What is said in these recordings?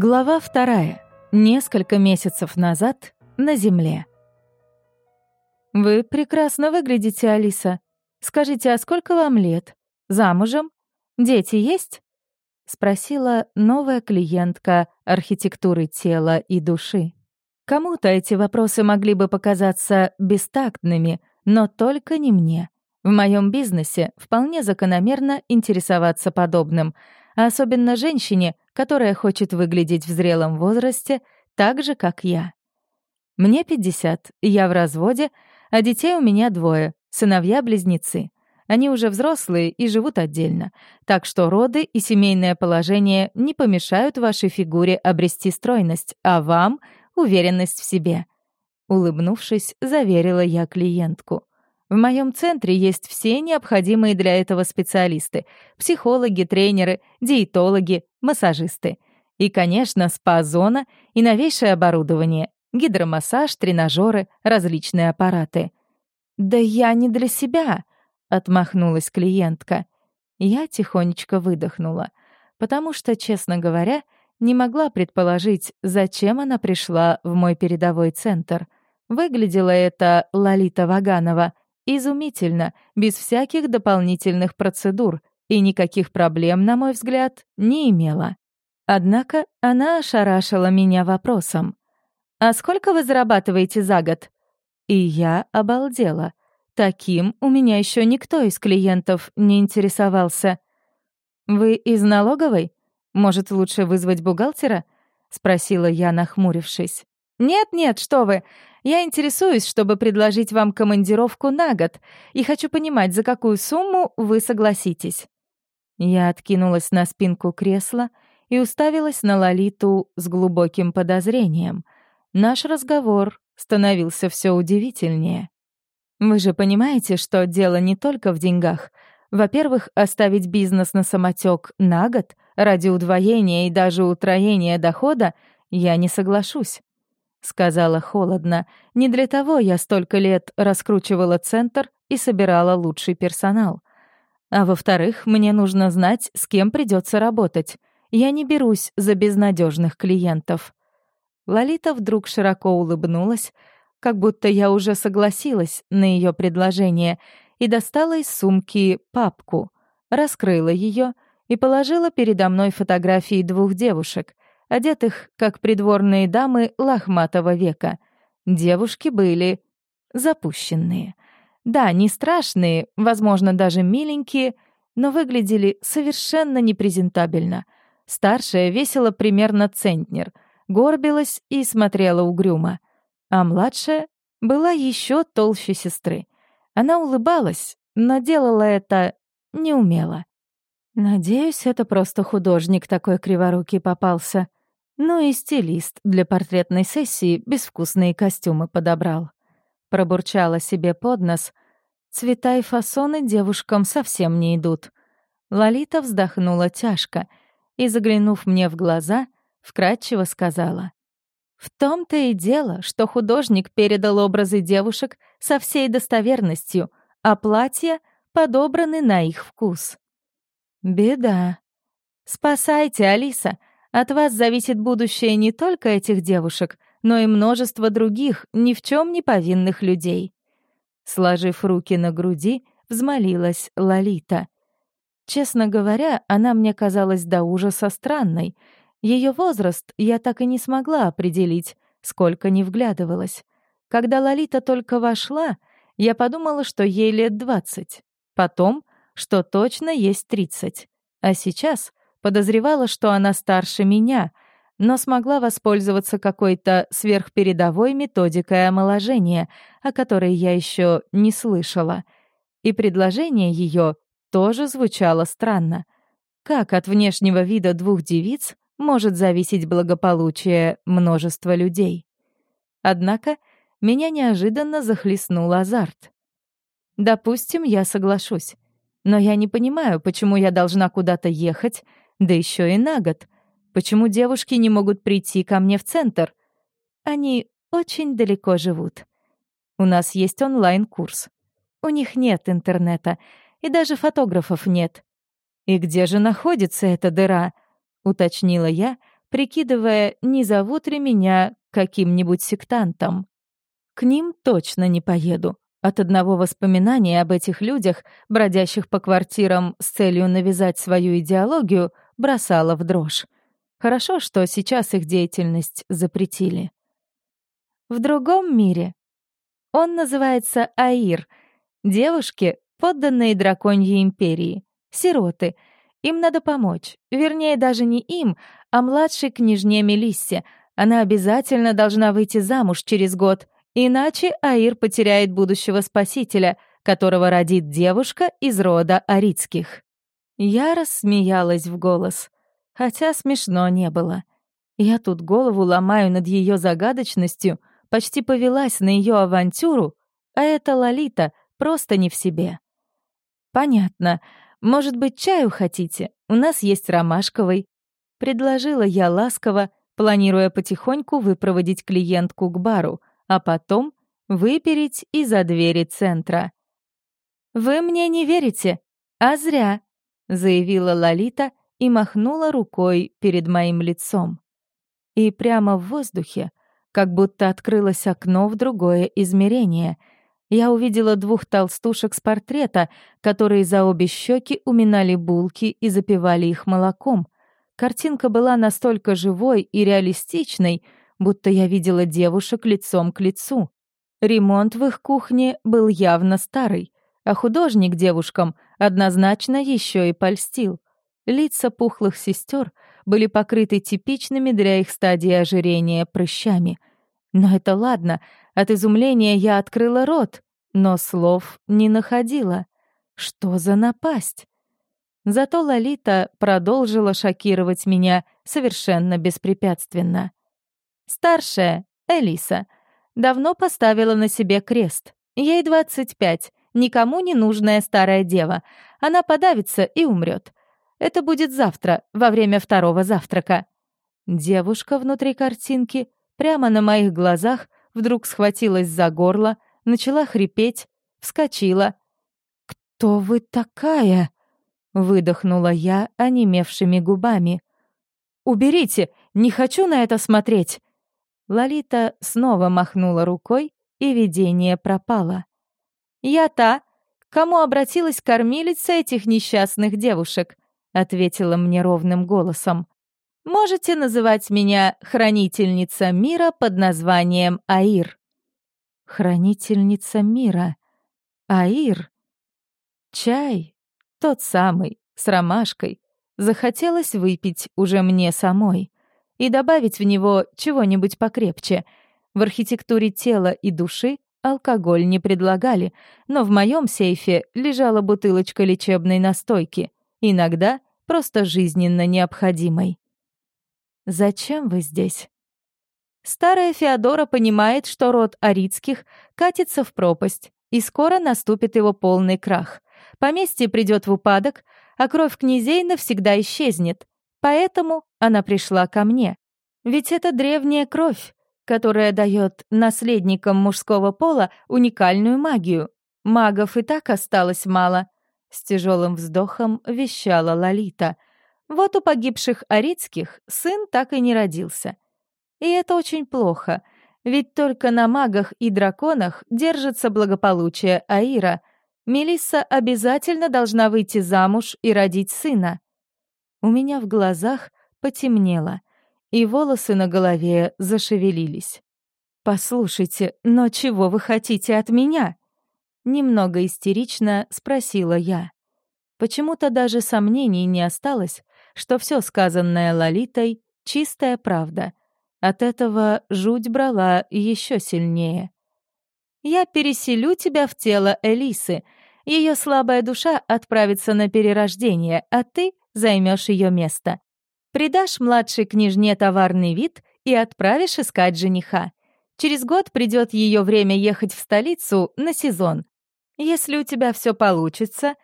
Глава вторая. Несколько месяцев назад на Земле. «Вы прекрасно выглядите, Алиса. Скажите, а сколько вам лет? Замужем? Дети есть?» — спросила новая клиентка архитектуры тела и души. Кому-то эти вопросы могли бы показаться бестактными, но только не мне. В моем бизнесе вполне закономерно интересоваться подобным, а особенно женщине, которая хочет выглядеть в зрелом возрасте так же, как я. Мне 50, я в разводе, а детей у меня двое, сыновья-близнецы. Они уже взрослые и живут отдельно, так что роды и семейное положение не помешают вашей фигуре обрести стройность, а вам — уверенность в себе. Улыбнувшись, заверила я клиентку. В моем центре есть все необходимые для этого специалисты — психологи, тренеры, диетологи, массажисты. И, конечно, спа-зона и новейшее оборудование — гидромассаж, тренажеры, различные аппараты. «Да я не для себя», — отмахнулась клиентка. Я тихонечко выдохнула, потому что, честно говоря, не могла предположить, зачем она пришла в мой передовой центр. Выглядела это Лолита Ваганова — Изумительно, без всяких дополнительных процедур, и никаких проблем, на мой взгляд, не имела. Однако она ошарашила меня вопросом. «А сколько вы зарабатываете за год?» И я обалдела. Таким у меня еще никто из клиентов не интересовался. «Вы из налоговой? Может, лучше вызвать бухгалтера?» — спросила я, нахмурившись. «Нет-нет, что вы! Я интересуюсь, чтобы предложить вам командировку на год, и хочу понимать, за какую сумму вы согласитесь». Я откинулась на спинку кресла и уставилась на Лолиту с глубоким подозрением. Наш разговор становился все удивительнее. «Вы же понимаете, что дело не только в деньгах. Во-первых, оставить бизнес на самотек на год ради удвоения и даже утроения дохода я не соглашусь. — сказала холодно. «Не для того я столько лет раскручивала центр и собирала лучший персонал. А во-вторых, мне нужно знать, с кем придется работать. Я не берусь за безнадежных клиентов». Лолита вдруг широко улыбнулась, как будто я уже согласилась на ее предложение, и достала из сумки папку, раскрыла ее и положила передо мной фотографии двух девушек — одетых, как придворные дамы лохматого века. Девушки были запущенные. Да, не страшные, возможно, даже миленькие, но выглядели совершенно непрезентабельно. Старшая весила примерно центнер, горбилась и смотрела угрюмо. А младшая была еще толще сестры. Она улыбалась, но делала это неумело. Надеюсь, это просто художник такой криворукий попался. Ну и стилист для портретной сессии безвкусные костюмы подобрал. Пробурчала себе под нос. Цвета и фасоны девушкам совсем не идут. Лолита вздохнула тяжко и, заглянув мне в глаза, вкратчиво сказала. «В том-то и дело, что художник передал образы девушек со всей достоверностью, а платья подобраны на их вкус». «Беда. Спасайте, Алиса, от вас зависит будущее не только этих девушек, но и множество других, ни в чем не повинных людей. Сложив руки на груди, взмолилась Лолита. Честно говоря, она мне казалась до ужаса странной. Ее возраст я так и не смогла определить, сколько не вглядывалась. Когда Лолита только вошла, я подумала, что ей лет двадцать. Потом, что точно есть тридцать. А сейчас Подозревала, что она старше меня, но смогла воспользоваться какой-то сверхпередовой методикой омоложения, о которой я еще не слышала. И предложение ее тоже звучало странно. Как от внешнего вида двух девиц может зависеть благополучие множества людей? Однако меня неожиданно захлестнул азарт. Допустим, я соглашусь. Но я не понимаю, почему я должна куда-то ехать, да еще и на год. Почему девушки не могут прийти ко мне в центр? Они очень далеко живут. У нас есть онлайн-курс. У них нет интернета, и даже фотографов нет. «И где же находится эта дыра?» — уточнила я, прикидывая, не зовут ли меня каким-нибудь сектантом. К ним точно не поеду. От одного воспоминания об этих людях, бродящих по квартирам с целью навязать свою идеологию, бросала в дрожь. Хорошо, что сейчас их деятельность запретили. В другом мире. Он называется Аир. Девушки, подданные драконьей империи. Сироты. Им надо помочь. Вернее, даже не им, а младшей княжне Мелиссе. Она обязательно должна выйти замуж через год — Иначе Аир потеряет будущего спасителя, которого родит девушка из рода Арицких. Я рассмеялась в голос, хотя смешно не было. Я тут голову ломаю над ее загадочностью, почти повелась на ее авантюру, а эта Лолита просто не в себе. «Понятно. Может быть, чаю хотите? У нас есть ромашковый». Предложила я ласково, планируя потихоньку выпроводить клиентку к бару — а потом выпереть из-за двери центра. «Вы мне не верите, а зря», — заявила Лолита и махнула рукой перед моим лицом. И прямо в воздухе, как будто открылось окно в другое измерение, я увидела двух толстушек с портрета, которые за обе щеки уминали булки и запивали их молоком. Картинка была настолько живой и реалистичной, будто я видела девушек лицом к лицу. Ремонт в их кухне был явно старый, а художник девушкам однозначно еще и польстил. Лица пухлых сестер были покрыты типичными для их стадии ожирения прыщами. Но это ладно, от изумления я открыла рот, но слов не находила. Что за напасть? Зато Лолита продолжила шокировать меня совершенно беспрепятственно. Старшая, Элиса, давно поставила на себе крест. Ей 25, никому не нужная старая дева. Она подавится и умрет. Это будет завтра, во время второго завтрака. Девушка внутри картинки прямо на моих глазах вдруг схватилась за горло, начала хрипеть, вскочила. «Кто вы такая?» — выдохнула я онемевшими губами. «Уберите! Не хочу на это смотреть!» Лолита снова махнула рукой, и видение пропало. «Я та, кому обратилась кормилица этих несчастных девушек», ответила мне ровным голосом. «Можете называть меня хранительница мира под названием Аир». «Хранительница мира. Аир. Чай. Тот самый, с ромашкой. Захотелось выпить уже мне самой и добавить в него чего-нибудь покрепче. В архитектуре тела и души алкоголь не предлагали, но в моем сейфе лежала бутылочка лечебной настойки, иногда просто жизненно необходимой. «Зачем вы здесь?» Старая Феодора понимает, что род Арицких катится в пропасть, и скоро наступит его полный крах. Поместье придет в упадок, а кровь князей навсегда исчезнет. Поэтому она пришла ко мне. Ведь это древняя кровь, которая дает наследникам мужского пола уникальную магию. Магов и так осталось мало. С тяжелым вздохом вещала Лолита. Вот у погибших арицких сын так и не родился. И это очень плохо, ведь только на магах и драконах держится благополучие Аира. Мелисса обязательно должна выйти замуж и родить сына. У меня в глазах потемнело, и волосы на голове зашевелились. «Послушайте, но чего вы хотите от меня?» Немного истерично спросила я. Почему-то даже сомнений не осталось, что все сказанное Лолитой — чистая правда. От этого жуть брала еще сильнее. «Я переселю тебя в тело Элисы. Ее слабая душа отправится на перерождение, а ты займешь ее место. Придашь младшей княжне товарный вид и отправишь искать жениха. Через год придет ее время ехать в столицу на сезон. Если у тебя все получится,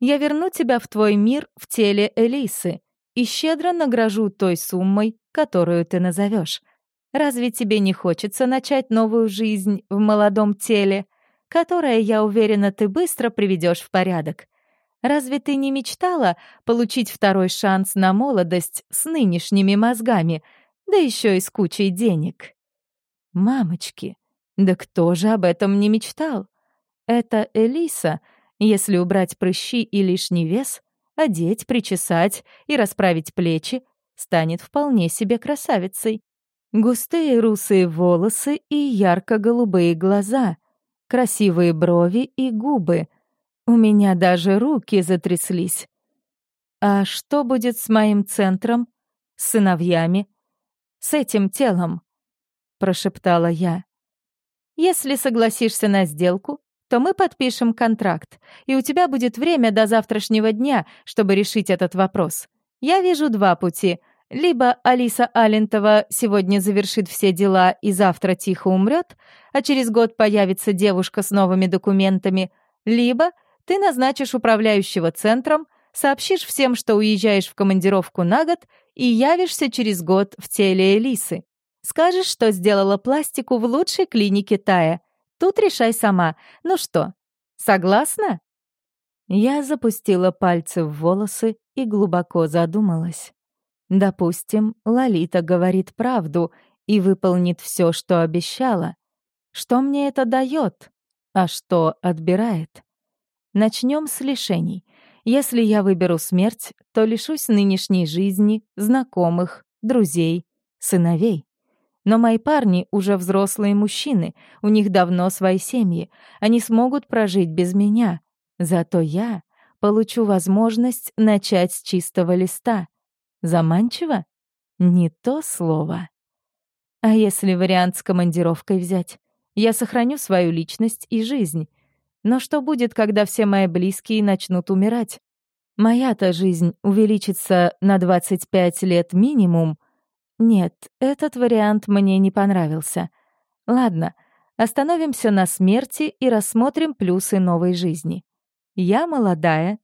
я верну тебя в твой мир в теле Элисы и щедро награжу той суммой, которую ты назовешь. Разве тебе не хочется начать новую жизнь в молодом теле, которое, я уверена, ты быстро приведешь в порядок? Разве ты не мечтала получить второй шанс на молодость с нынешними мозгами, да еще и с кучей денег? Мамочки, да кто же об этом не мечтал? Это Элиса, если убрать прыщи и лишний вес, одеть, причесать и расправить плечи, станет вполне себе красавицей. Густые русые волосы и ярко-голубые глаза, красивые брови и губы. У меня даже руки затряслись. А что будет с моим центром? С сыновьями? С этим телом? Прошептала я. Если согласишься на сделку, то мы подпишем контракт, и у тебя будет время до завтрашнего дня, чтобы решить этот вопрос. Я вижу два пути. Либо Алиса Алентова сегодня завершит все дела и завтра тихо умрет, а через год появится девушка с новыми документами, либо ты назначишь управляющего центром, сообщишь всем, что уезжаешь в командировку на год и явишься через год в теле Элисы. Скажешь, что сделала пластику в лучшей клинике Тая. Тут решай сама. Ну что, согласна?» Я запустила пальцы в волосы и глубоко задумалась. Допустим, Лолита говорит правду и выполнит все, что обещала. Что мне это дает, а что отбирает? Начнем с лишений. Если я выберу смерть, то лишусь нынешней жизни, знакомых, друзей, сыновей. Но мои парни уже взрослые мужчины, у них давно свои семьи, они смогут прожить без меня. Зато я получу возможность начать с чистого листа. Заманчиво? Не то слово. А если вариант с командировкой взять? Я сохраню свою личность и жизнь. Но что будет, когда все мои близкие начнут умирать? Моя-то жизнь увеличится на 25 лет минимум, нет, этот вариант мне не понравился. Ладно, остановимся на смерти и рассмотрим плюсы новой жизни. Я молодая,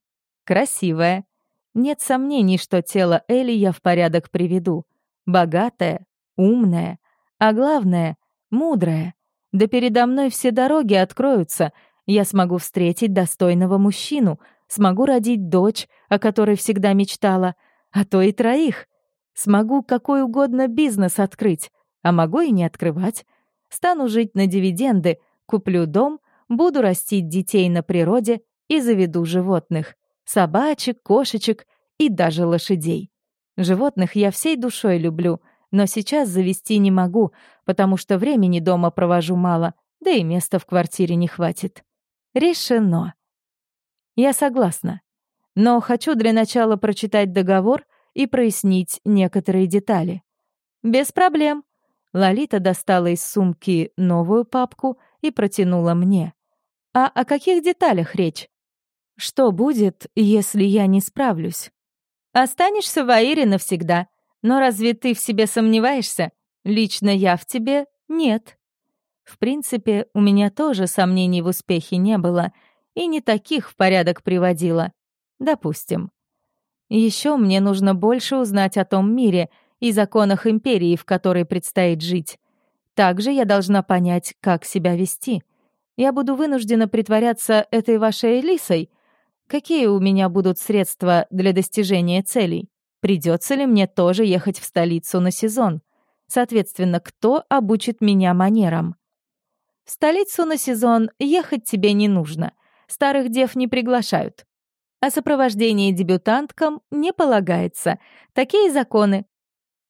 красивая. Нет сомнений, что тело Эли я в порядок приведу. Богатая, умная, а главное — мудрая. Да передо мной все дороги откроются. Я смогу встретить достойного мужчину, смогу родить дочь, о которой всегда мечтала, а то и троих. Смогу какой угодно бизнес открыть, а могу и не открывать. Стану жить на дивиденды, куплю дом, буду растить детей на природе и заведу животных. Собачек, кошечек и даже лошадей. Животных я всей душой люблю, но сейчас завести не могу, потому что времени дома провожу мало, да и места в квартире не хватит. Решено. Я согласна. Но хочу для начала прочитать договор и прояснить некоторые детали. «Без проблем». Лолита достала из сумки новую папку и протянула мне. «А о каких деталях речь? Что будет, если я не справлюсь?» «Останешься в Аире навсегда. Но разве ты в себе сомневаешься? Лично я в тебе — нет». В принципе, у меня тоже сомнений в успехе не было, и не таких в порядок приводила. Допустим. Еще мне нужно больше узнать о том мире и законах империи, в которой предстоит жить. Также я должна понять, как себя вести. Я буду вынуждена притворяться этой вашей Элисой. Какие у меня будут средства для достижения целей? Придется ли мне тоже ехать в столицу на сезон? Соответственно, кто обучит меня манерам? В столицу на сезон ехать тебе не нужно. Старых дев не приглашают а сопровождение дебютанткам не полагается. Такие законы.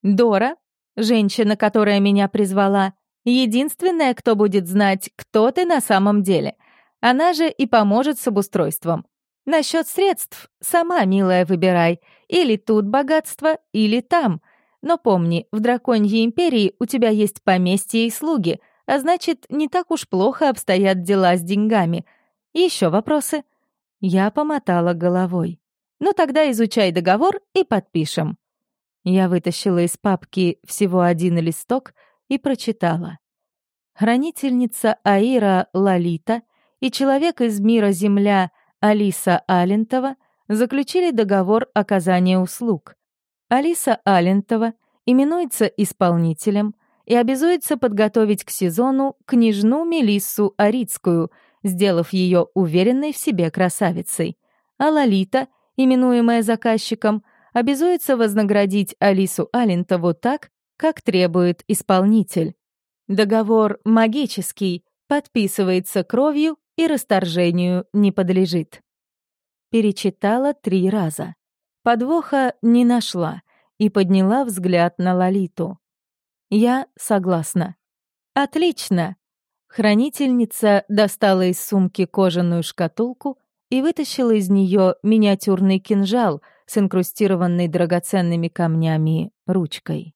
Дора, женщина, которая меня призвала, единственная, кто будет знать, кто ты на самом деле. Она же и поможет с обустройством. Насчет средств сама, милая, выбирай. Или тут богатство, или там. Но помни, в Драконьей Империи у тебя есть поместье и слуги, а значит, не так уж плохо обстоят дела с деньгами. Еще вопросы? Я помотала головой. «Ну тогда изучай договор и подпишем». Я вытащила из папки всего один листок и прочитала. Хранительница Аира Лалита и человек из мира Земля Алиса Алентова заключили договор оказания услуг. Алиса Алентова именуется исполнителем и обязуется подготовить к сезону княжну Мелиссу Арицкую — сделав ее уверенной в себе красавицей. а Лолита, именуемая заказчиком, обязуется вознаградить Алису Алентову так, как требует исполнитель. Договор магический, подписывается кровью и расторжению не подлежит. Перечитала три раза. Подвоха не нашла и подняла взгляд на Лолиту. Я согласна. Отлично. Хранительница достала из сумки кожаную шкатулку и вытащила из нее миниатюрный кинжал с инкрустированной драгоценными камнями ручкой.